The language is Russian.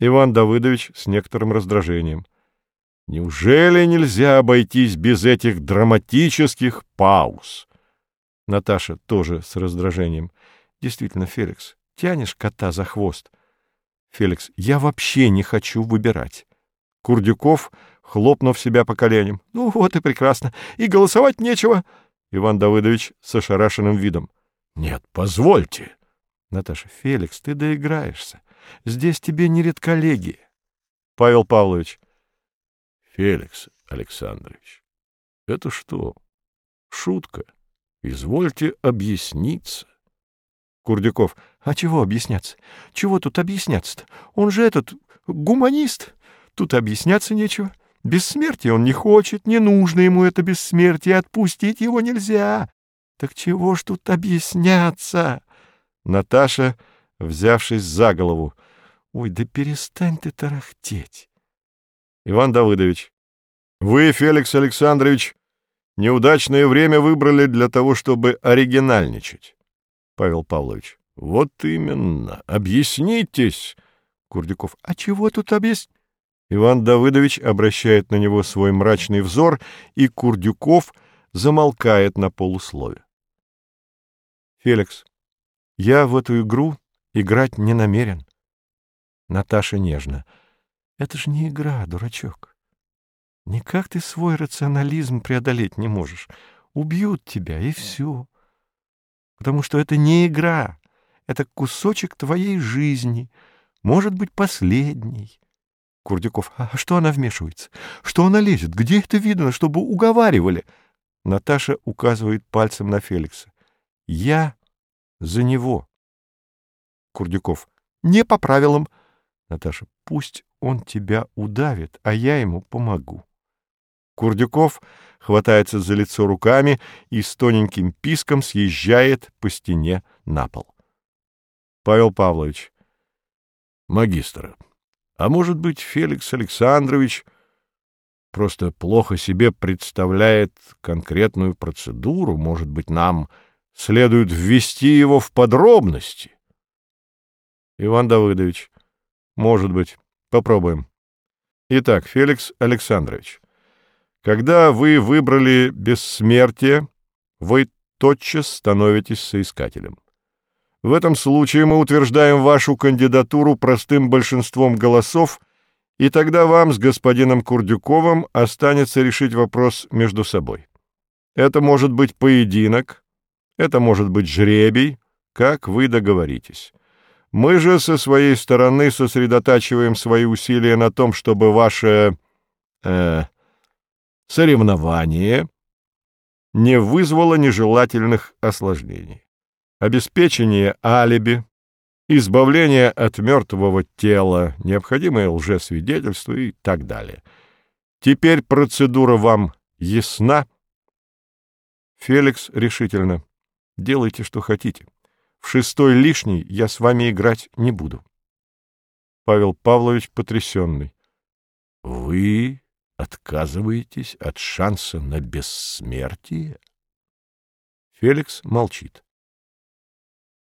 Иван Давыдович с некоторым раздражением. Неужели нельзя обойтись без этих драматических пауз? Наташа тоже с раздражением. Действительно, Феликс, тянешь кота за хвост. Феликс, я вообще не хочу выбирать. Курдюков, хлопнув себя по коленям. Ну вот и прекрасно. И голосовать нечего. Иван Давыдович с ошарашенным видом. Нет, позвольте. Наташа, Феликс, ты доиграешься. Здесь тебе не редколлегия. Павел Павлович. Феликс Александрович, это что, шутка? Извольте объясниться. Курдюков. А чего объясняться? Чего тут объясняться-то? Он же этот гуманист. Тут объясняться нечего. Бессмертие он не хочет, не нужно ему это бессмертие, отпустить его нельзя. Так чего ж тут объясняться? Наташа, взявшись за голову. Ой, да перестань ты тарахтеть. Иван Давыдович. Вы, Феликс Александрович, неудачное время выбрали для того, чтобы оригинальничать. Павел Павлович. Вот именно. Объяснитесь. Курдюков. А чего тут объяснить? Иван Давыдович обращает на него свой мрачный взор, и Курдюков замолкает на полуслове. Феликс. Я в эту игру играть не намерен. Наташа нежно. Это же не игра, дурачок. Никак ты свой рационализм преодолеть не можешь. Убьют тебя, и все. Потому что это не игра. Это кусочек твоей жизни. Может быть, последний. Курдюков. А что она вмешивается? Что она лезет? Где это видно, чтобы уговаривали? Наташа указывает пальцем на Феликса. Я за него. Курдюков. Не по правилам. Наташа. Пусть он тебя удавит, а я ему помогу. Курдюков хватается за лицо руками и с тоненьким писком съезжает по стене на пол. Павел Павлович. Магистр, а может быть, Феликс Александрович просто плохо себе представляет конкретную процедуру, может быть, нам следует ввести его в подробности? Иван Давыдович. Может быть. Попробуем. Итак, Феликс Александрович, когда вы выбрали бессмертие, вы тотчас становитесь соискателем. В этом случае мы утверждаем вашу кандидатуру простым большинством голосов, и тогда вам с господином Курдюковым останется решить вопрос между собой. Это может быть поединок, это может быть жребий, как вы договоритесь. Мы же со своей стороны сосредотачиваем свои усилия на том, чтобы ваше э, соревнование не вызвало нежелательных осложнений. Обеспечение алиби, избавление от мертвого тела, необходимое лжесвидетельство и так далее. Теперь процедура вам ясна? Феликс решительно. Делайте, что хотите. В шестой лишний я с вами играть не буду. Павел Павлович потрясенный. — Вы отказываетесь от шанса на бессмертие? Феликс молчит.